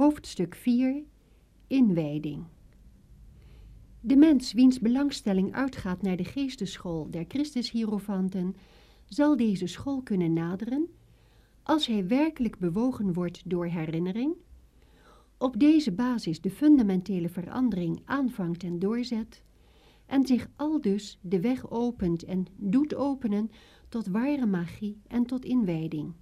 Hoofdstuk 4 Inwijding De mens wiens belangstelling uitgaat naar de geesteschool der Christushierofanten, zal deze school kunnen naderen als hij werkelijk bewogen wordt door herinnering, op deze basis de fundamentele verandering aanvangt en doorzet, en zich aldus de weg opent en doet openen tot ware magie en tot inwijding.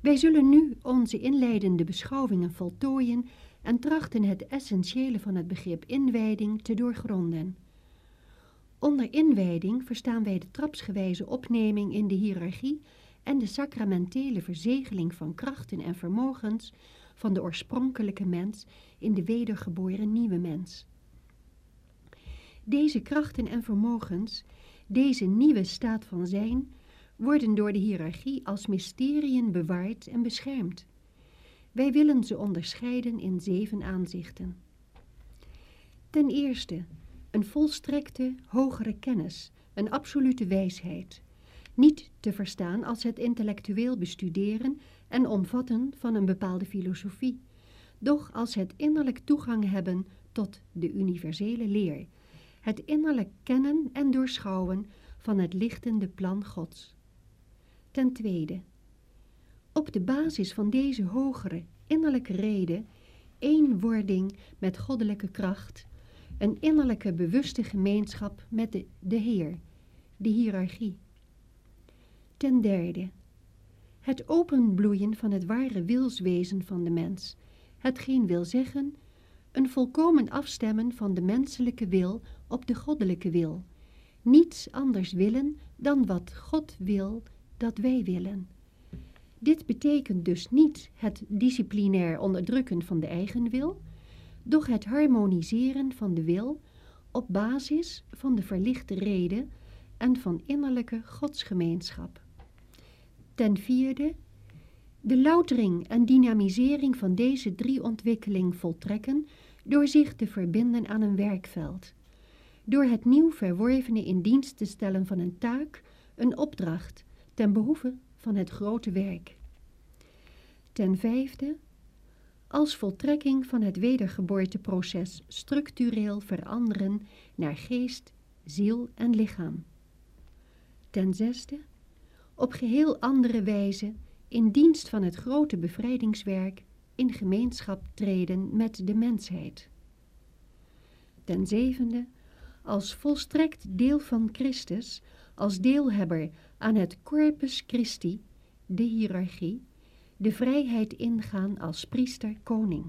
Wij zullen nu onze inleidende beschouwingen voltooien en trachten het essentiële van het begrip inwijding te doorgronden. Onder inwijding verstaan wij de trapsgewijze opneming in de hiërarchie en de sacramentele verzegeling van krachten en vermogens van de oorspronkelijke mens in de wedergeboren nieuwe mens. Deze krachten en vermogens, deze nieuwe staat van zijn, worden door de hiërarchie als mysteriën bewaard en beschermd. Wij willen ze onderscheiden in zeven aanzichten. Ten eerste, een volstrekte, hogere kennis, een absolute wijsheid. Niet te verstaan als het intellectueel bestuderen en omvatten van een bepaalde filosofie, doch als het innerlijk toegang hebben tot de universele leer, het innerlijk kennen en doorschouwen van het lichtende plan Gods. Ten tweede, op de basis van deze hogere innerlijke reden, eenwording met goddelijke kracht, een innerlijke bewuste gemeenschap met de, de Heer, de hiërarchie. Ten derde, het openbloeien van het ware wilswezen van de mens, hetgeen wil zeggen, een volkomen afstemmen van de menselijke wil op de goddelijke wil, niets anders willen dan wat God wil dat wij willen. Dit betekent dus niet het disciplinair onderdrukken van de eigen wil, doch het harmoniseren van de wil op basis van de verlichte reden en van innerlijke godsgemeenschap. Ten vierde, de loutering en dynamisering van deze drie ontwikkelingen voltrekken door zich te verbinden aan een werkveld. Door het nieuw verworvene in dienst te stellen van een taak, een opdracht, ten behoeve van het grote werk. Ten vijfde, als voltrekking van het wedergeboorteproces structureel veranderen naar geest, ziel en lichaam. Ten zesde, op geheel andere wijze in dienst van het grote bevrijdingswerk in gemeenschap treden met de mensheid. Ten zevende, als volstrekt deel van Christus, als deelhebber aan het Corpus Christi, de hiërarchie, de vrijheid ingaan als priester-koning.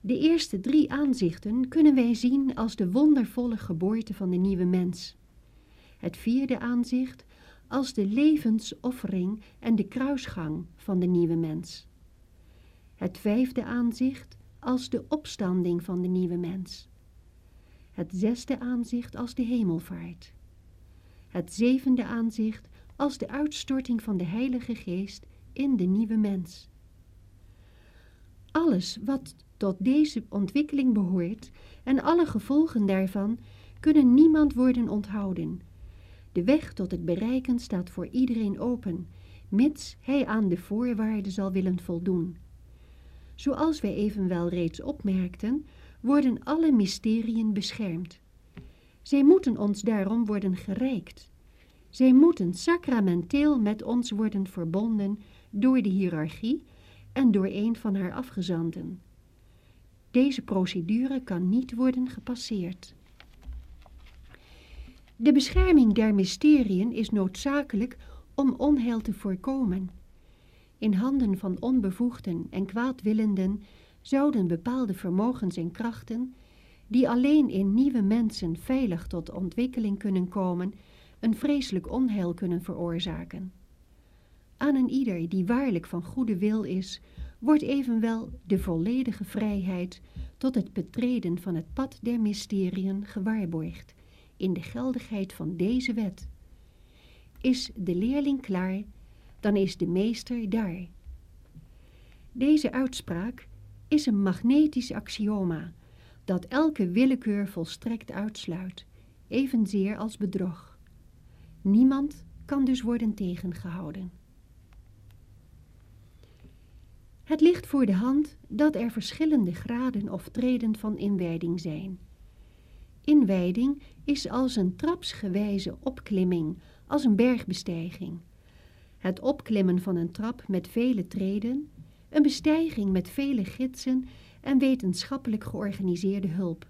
De eerste drie aanzichten kunnen wij zien als de wondervolle geboorte van de nieuwe mens. Het vierde aanzicht als de levensoffering en de kruisgang van de nieuwe mens. Het vijfde aanzicht als de opstanding van de nieuwe mens. Het zesde aanzicht als de hemelvaart. Het zevende aanzicht als de uitstorting van de Heilige Geest in de nieuwe mens. Alles wat tot deze ontwikkeling behoort en alle gevolgen daarvan kunnen niemand worden onthouden. De weg tot het bereiken staat voor iedereen open, mits hij aan de voorwaarden zal willen voldoen. Zoals wij evenwel reeds opmerkten, worden alle mysteriën beschermd. Zij moeten ons daarom worden gereikt. Zij moeten sacramenteel met ons worden verbonden door de hiërarchie en door een van haar afgezanten. Deze procedure kan niet worden gepasseerd. De bescherming der mysteriën is noodzakelijk om onheil te voorkomen. In handen van onbevoegden en kwaadwillenden zouden bepaalde vermogens en krachten, die alleen in nieuwe mensen veilig tot ontwikkeling kunnen komen, een vreselijk onheil kunnen veroorzaken. Aan een ieder die waarlijk van goede wil is, wordt evenwel de volledige vrijheid tot het betreden van het pad der mysteriën gewaarborgd in de geldigheid van deze wet. Is de leerling klaar, dan is de meester daar. Deze uitspraak is een magnetisch axioma dat elke willekeur volstrekt uitsluit, evenzeer als bedrog. Niemand kan dus worden tegengehouden. Het ligt voor de hand dat er verschillende graden of treden van inwijding zijn. Inwijding is als een trapsgewijze opklimming, als een bergbestijging. Het opklimmen van een trap met vele treden, een bestijging met vele gidsen en wetenschappelijk georganiseerde hulp.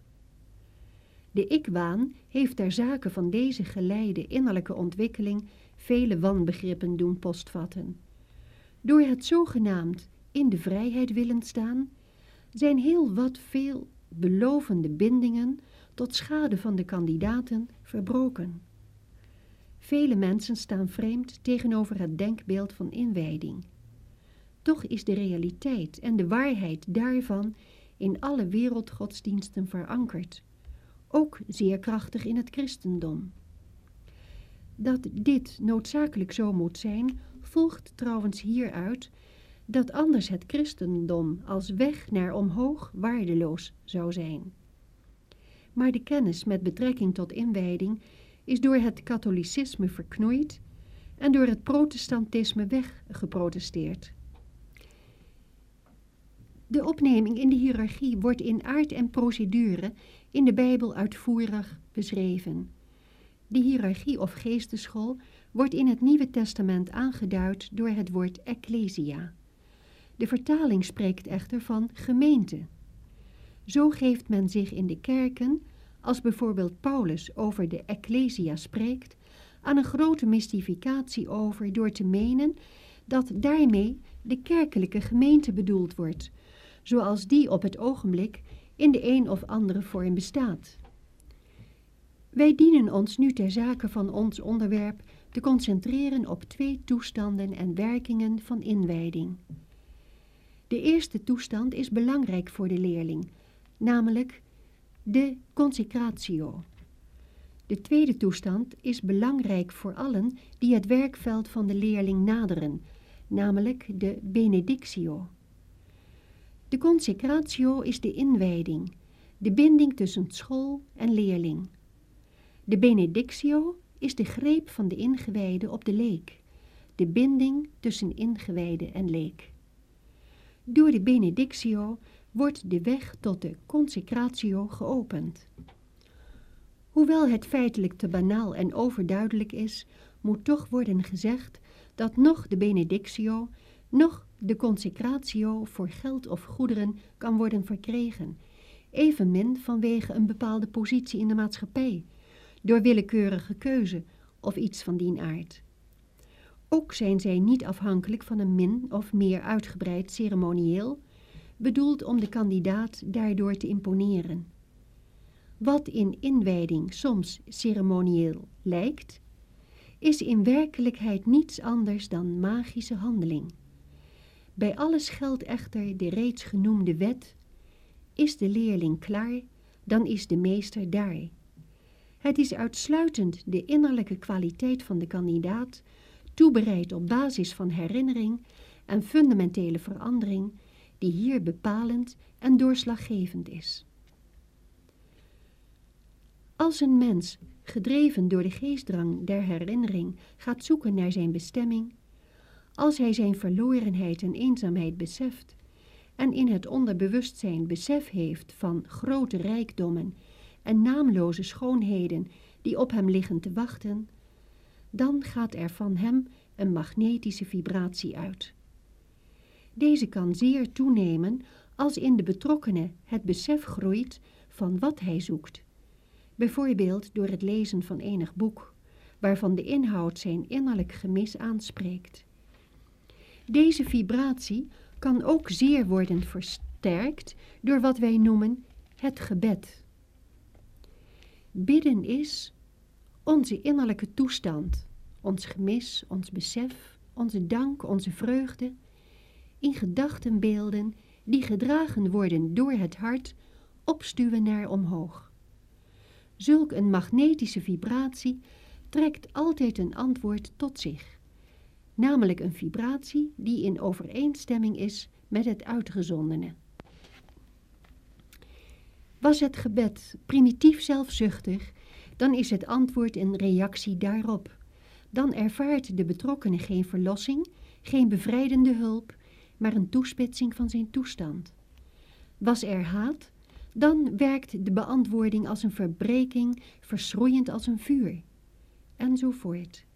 De ikwaan heeft ter zake van deze geleide innerlijke ontwikkeling vele wanbegrippen doen postvatten. Door het zogenaamd in de vrijheid willen staan, zijn heel wat veel belovende bindingen tot schade van de kandidaten verbroken. Vele mensen staan vreemd tegenover het denkbeeld van inwijding. Toch is de realiteit en de waarheid daarvan in alle wereldgodsdiensten verankerd, ook zeer krachtig in het christendom. Dat dit noodzakelijk zo moet zijn, volgt trouwens hieruit dat anders het christendom als weg naar omhoog waardeloos zou zijn. Maar de kennis met betrekking tot inwijding is door het katholicisme verknoeid en door het protestantisme weggeprotesteerd. De opneming in de hiërarchie wordt in aard en procedure in de Bijbel uitvoerig beschreven. De hiërarchie of geesteschool wordt in het Nieuwe Testament aangeduid door het woord ecclesia. De vertaling spreekt echter van gemeente. Zo geeft men zich in de kerken, als bijvoorbeeld Paulus over de ecclesia spreekt, aan een grote mystificatie over door te menen dat daarmee de kerkelijke gemeente bedoeld wordt, zoals die op het ogenblik in de een of andere vorm bestaat. Wij dienen ons nu ter zake van ons onderwerp te concentreren op twee toestanden en werkingen van inwijding. De eerste toestand is belangrijk voor de leerling, namelijk de consecratio. De tweede toestand is belangrijk voor allen die het werkveld van de leerling naderen, namelijk de benedictio. De consecratio is de inwijding, de binding tussen school en leerling. De benedictio is de greep van de ingewijde op de leek, de binding tussen ingewijde en leek. Door de benedictio wordt de weg tot de consecratio geopend. Hoewel het feitelijk te banaal en overduidelijk is, moet toch worden gezegd dat nog de benedictio, nog de consecratio voor geld of goederen kan worden verkregen, evenmin vanwege een bepaalde positie in de maatschappij, door willekeurige keuze of iets van dien aard. Ook zijn zij niet afhankelijk van een min of meer uitgebreid ceremonieel, bedoeld om de kandidaat daardoor te imponeren. Wat in inwijding soms ceremonieel lijkt, is in werkelijkheid niets anders dan magische handeling. Bij alles geldt echter de reeds genoemde wet, is de leerling klaar, dan is de meester daar. Het is uitsluitend de innerlijke kwaliteit van de kandidaat toebereid op basis van herinnering en fundamentele verandering, die hier bepalend en doorslaggevend is. Als een mens, gedreven door de geestdrang der herinnering, gaat zoeken naar zijn bestemming, als hij zijn verlorenheid en eenzaamheid beseft en in het onderbewustzijn besef heeft van grote rijkdommen en naamloze schoonheden die op hem liggen te wachten, dan gaat er van hem een magnetische vibratie uit. Deze kan zeer toenemen als in de betrokkenen het besef groeit van wat hij zoekt. Bijvoorbeeld door het lezen van enig boek, waarvan de inhoud zijn innerlijk gemis aanspreekt. Deze vibratie kan ook zeer worden versterkt door wat wij noemen het gebed. Bidden is onze innerlijke toestand, ons gemis, ons besef, onze dank, onze vreugde, in gedachtenbeelden die gedragen worden door het hart, opstuwen naar omhoog. Zulk een magnetische vibratie trekt altijd een antwoord tot zich, namelijk een vibratie die in overeenstemming is met het uitgezondene. Was het gebed primitief zelfzuchtig, dan is het antwoord een reactie daarop. Dan ervaart de betrokkenen geen verlossing, geen bevrijdende hulp, maar een toespitsing van zijn toestand. Was er haat, dan werkt de beantwoording als een verbreking, verschroeiend als een vuur. Enzovoort.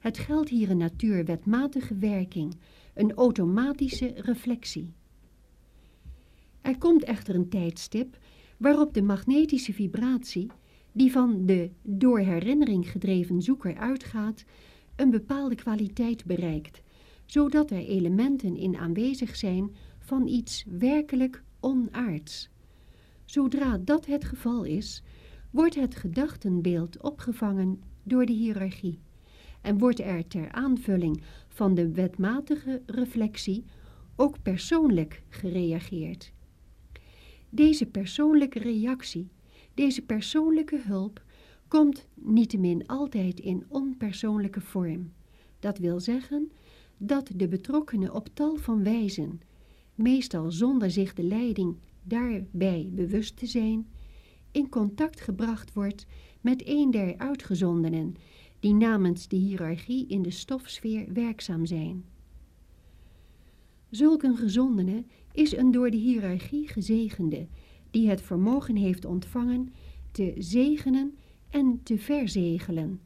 Het geldt hier een natuurwetmatige werking, een automatische reflectie. Er komt echter een tijdstip waarop de magnetische vibratie, die van de door herinnering gedreven zoeker uitgaat, een bepaalde kwaliteit bereikt, zodat er elementen in aanwezig zijn van iets werkelijk onaards. Zodra dat het geval is, wordt het gedachtenbeeld opgevangen door de hiërarchie en wordt er ter aanvulling van de wetmatige reflectie ook persoonlijk gereageerd. Deze persoonlijke reactie, deze persoonlijke hulp, komt niettemin altijd in onpersoonlijke vorm. Dat wil zeggen dat de betrokkenen op tal van wijzen, meestal zonder zich de leiding daarbij bewust te zijn, in contact gebracht wordt met een der uitgezondenen die namens de hiërarchie in de stofsfeer werkzaam zijn. Zulk een gezondene is een door de hiërarchie gezegende, die het vermogen heeft ontvangen te zegenen en te verzegelen.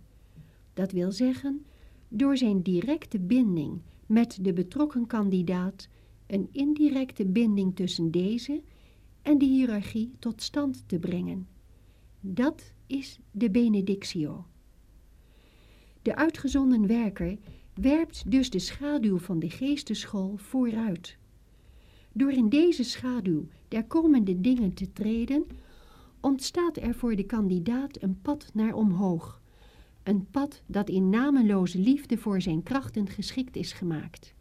Dat wil zeggen, door zijn directe binding met de betrokken kandidaat een indirecte binding tussen deze en de hiërarchie tot stand te brengen. Dat is de benedictio. De uitgezonden werker werpt dus de schaduw van de geesteschool vooruit. Door in deze schaduw der komende dingen te treden, ontstaat er voor de kandidaat een pad naar omhoog. Een pad dat in nameloze liefde voor zijn krachten geschikt is gemaakt.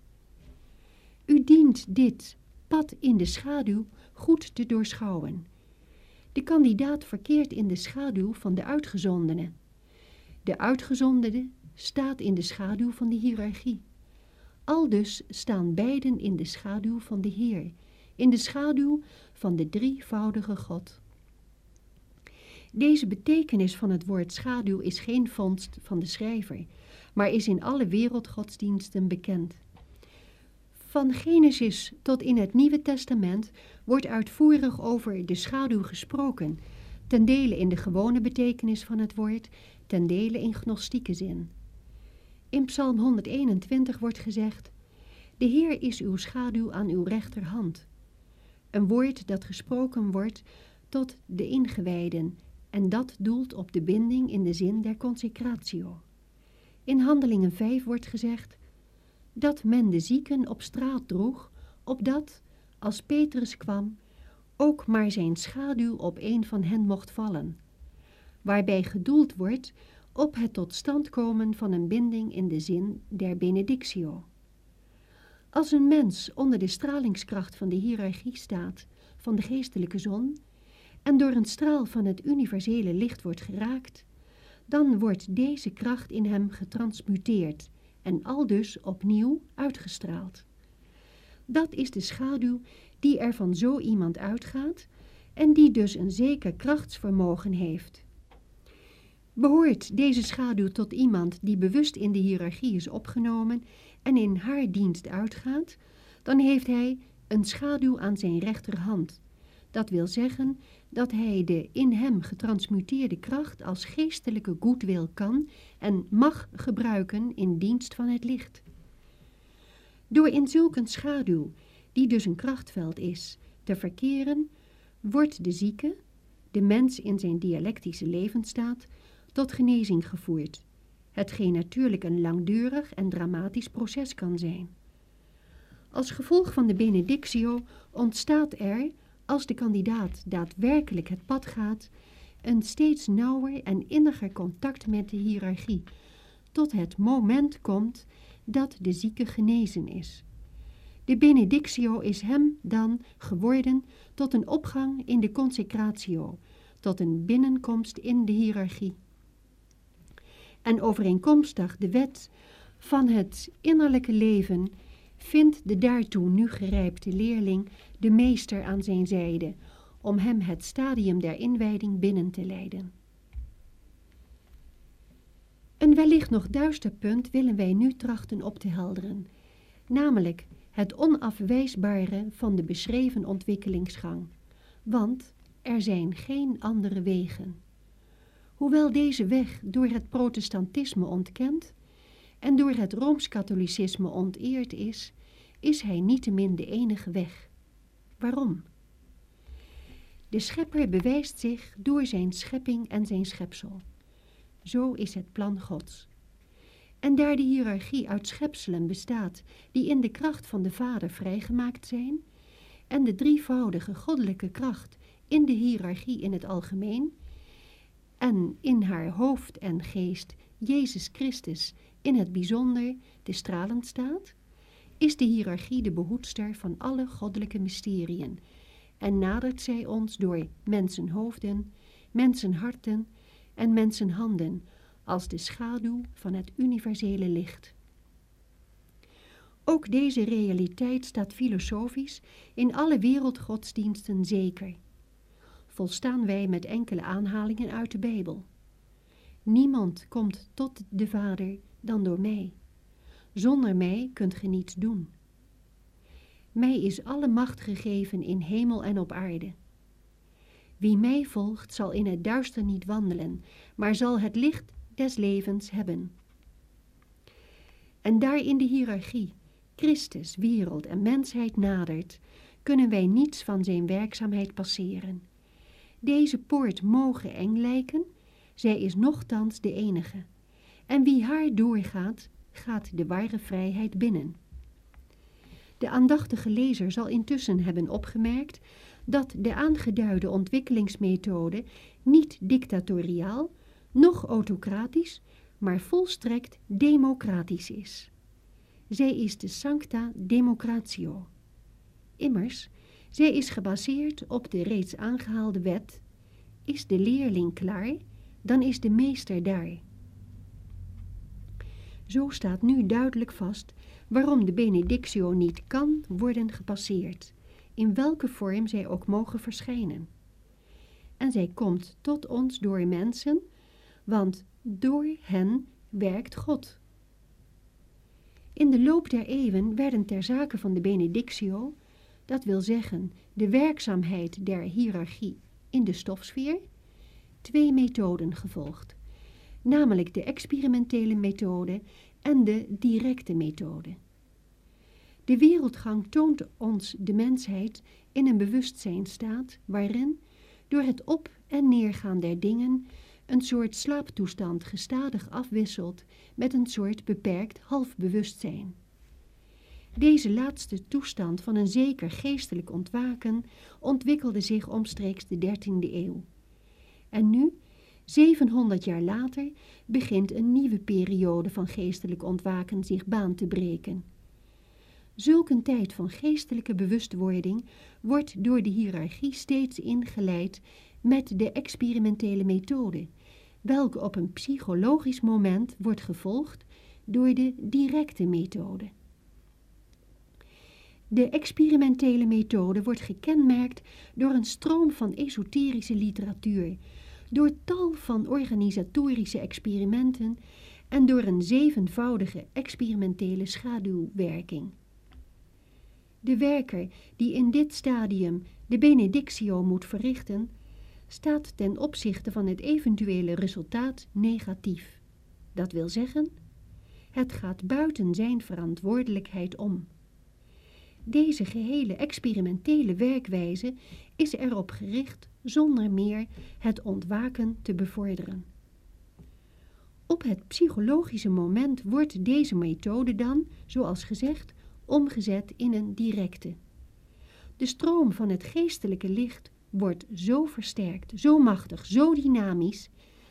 U dient dit pad in de schaduw goed te doorschouwen. De kandidaat verkeert in de schaduw van de uitgezondene. De uitgezondene staat in de schaduw van de hiërarchie. Aldus staan beiden in de schaduw van de Heer, in de schaduw van de drievoudige God. Deze betekenis van het woord schaduw is geen vondst van de schrijver, maar is in alle wereldgodsdiensten bekend. Van Genesis tot in het Nieuwe Testament wordt uitvoerig over de schaduw gesproken, ten dele in de gewone betekenis van het woord, ten dele in gnostieke zin. In Psalm 121 wordt gezegd, De Heer is uw schaduw aan uw rechterhand. Een woord dat gesproken wordt tot de ingewijden en dat doelt op de binding in de zin der consecratio. In Handelingen 5 wordt gezegd, dat men de zieken op straat droeg, opdat, als Petrus kwam, ook maar zijn schaduw op een van hen mocht vallen. Waarbij gedoeld wordt op het tot stand komen van een binding in de zin der benedictio. Als een mens onder de stralingskracht van de hiërarchie staat, van de geestelijke zon, en door een straal van het universele licht wordt geraakt, dan wordt deze kracht in hem getransmuteerd en aldus opnieuw uitgestraald. Dat is de schaduw die er van zo iemand uitgaat en die dus een zeker krachtsvermogen heeft. Behoort deze schaduw tot iemand die bewust in de hiërarchie is opgenomen en in haar dienst uitgaat, dan heeft hij een schaduw aan zijn rechterhand. Dat wil zeggen dat hij de in hem getransmuteerde kracht als geestelijke goedwil kan en mag gebruiken in dienst van het licht. Door in zulk een schaduw, die dus een krachtveld is, te verkeren, wordt de zieke, de mens in zijn dialectische levensstaat, tot genezing gevoerd, hetgeen natuurlijk een langdurig en dramatisch proces kan zijn. Als gevolg van de benedictio ontstaat er, als de kandidaat daadwerkelijk het pad gaat, een steeds nauwer en inniger contact met de hiërarchie, tot het moment komt dat de zieke genezen is. De benedictio is hem dan geworden tot een opgang in de consecratio, tot een binnenkomst in de hiërarchie. En overeenkomstig de wet van het innerlijke leven vindt de daartoe nu gerijpte leerling de meester aan zijn zijde, om hem het stadium der inwijding binnen te leiden. Een wellicht nog duister punt willen wij nu trachten op te helderen, namelijk het onafwijsbare van de beschreven ontwikkelingsgang, want er zijn geen andere wegen. Hoewel deze weg door het protestantisme ontkend en door het rooms-katholicisme onteerd is, is hij niettemin de enige weg. Waarom? De schepper bewijst zich door zijn schepping en zijn schepsel. Zo is het plan Gods. En daar de hiërarchie uit schepselen bestaat die in de kracht van de Vader vrijgemaakt zijn, en de drievoudige goddelijke kracht in de hiërarchie in het algemeen, en in haar hoofd en geest Jezus Christus in het bijzonder de stralend staat, is de hiërarchie de behoedster van alle goddelijke mysteriën en nadert zij ons door mensenhoofden, mensenharten en mensenhanden als de schaduw van het universele licht. Ook deze realiteit staat filosofisch in alle wereldgodsdiensten zeker. Volstaan wij met enkele aanhalingen uit de Bijbel. Niemand komt tot de Vader dan door mij. Zonder mij kunt ge niets doen. Mij is alle macht gegeven in hemel en op aarde. Wie mij volgt zal in het duister niet wandelen, maar zal het licht des levens hebben. En daar in de hiërarchie Christus, wereld en mensheid nadert, kunnen wij niets van zijn werkzaamheid passeren. Deze poort mogen eng lijken, zij is nochtans de enige. En wie haar doorgaat, gaat de ware vrijheid binnen. De aandachtige lezer zal intussen hebben opgemerkt dat de aangeduide ontwikkelingsmethode niet dictatoriaal, noch autocratisch, maar volstrekt democratisch is. Zij is de sancta democratio. Immers, zij is gebaseerd op de reeds aangehaalde wet. Is de leerling klaar, dan is de meester daar. Zo staat nu duidelijk vast waarom de benedictio niet kan worden gepasseerd, in welke vorm zij ook mogen verschijnen. En zij komt tot ons door mensen, want door hen werkt God. In de loop der eeuwen werden ter zake van de benedictio, dat wil zeggen de werkzaamheid der hiërarchie in de stofsfeer, twee methoden gevolgd, namelijk de experimentele methode en de directe methode. De wereldgang toont ons de mensheid in een bewustzijnstaat waarin, door het op- en neergaan der dingen, een soort slaaptoestand gestadig afwisselt met een soort beperkt halfbewustzijn. Deze laatste toestand van een zeker geestelijk ontwaken ontwikkelde zich omstreeks de 13e eeuw. En nu, 700 jaar later, begint een nieuwe periode van geestelijk ontwaken zich baan te breken. Zulk een tijd van geestelijke bewustwording wordt door de hiërarchie steeds ingeleid met de experimentele methode, welke op een psychologisch moment wordt gevolgd door de directe methode. De experimentele methode wordt gekenmerkt door een stroom van esoterische literatuur, door tal van organisatorische experimenten en door een zevenvoudige experimentele schaduwwerking. De werker die in dit stadium de benedictio moet verrichten, staat ten opzichte van het eventuele resultaat negatief. Dat wil zeggen, het gaat buiten zijn verantwoordelijkheid om. Deze gehele experimentele werkwijze is erop gericht zonder meer het ontwaken te bevorderen. Op het psychologische moment wordt deze methode dan, zoals gezegd, omgezet in een directe. De stroom van het geestelijke licht wordt zo versterkt, zo machtig, zo dynamisch,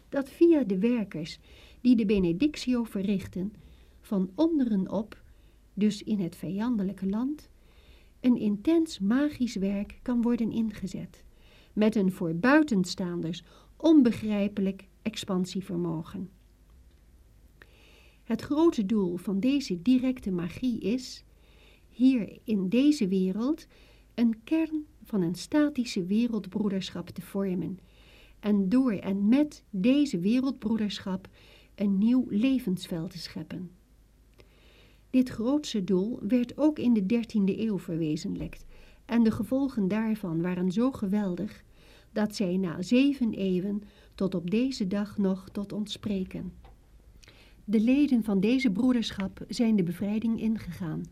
dat via de werkers die de benedictio verrichten, van onderen op, dus in het vijandelijke land, een intens magisch werk kan worden ingezet, met een voor buitenstaanders onbegrijpelijk expansievermogen. Het grote doel van deze directe magie is, hier in deze wereld, een kern van een statische wereldbroederschap te vormen en door en met deze wereldbroederschap een nieuw levensveld te scheppen. Dit grootse doel werd ook in de dertiende eeuw verwezenlijkt en de gevolgen daarvan waren zo geweldig dat zij na zeven eeuwen tot op deze dag nog tot ons spreken. De leden van deze broederschap zijn de bevrijding ingegaan.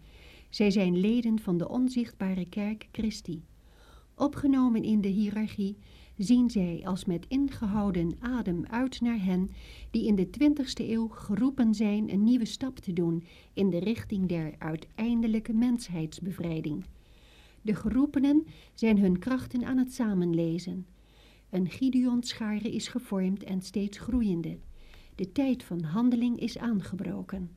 Zij zijn leden van de onzichtbare kerk Christi. Opgenomen in de hiërarchie zien zij als met ingehouden adem uit naar hen die in de twintigste eeuw geroepen zijn een nieuwe stap te doen in de richting der uiteindelijke mensheidsbevrijding. De geroepenen zijn hun krachten aan het samenlezen. Een Gideonschare is gevormd en steeds groeiende. De tijd van handeling is aangebroken.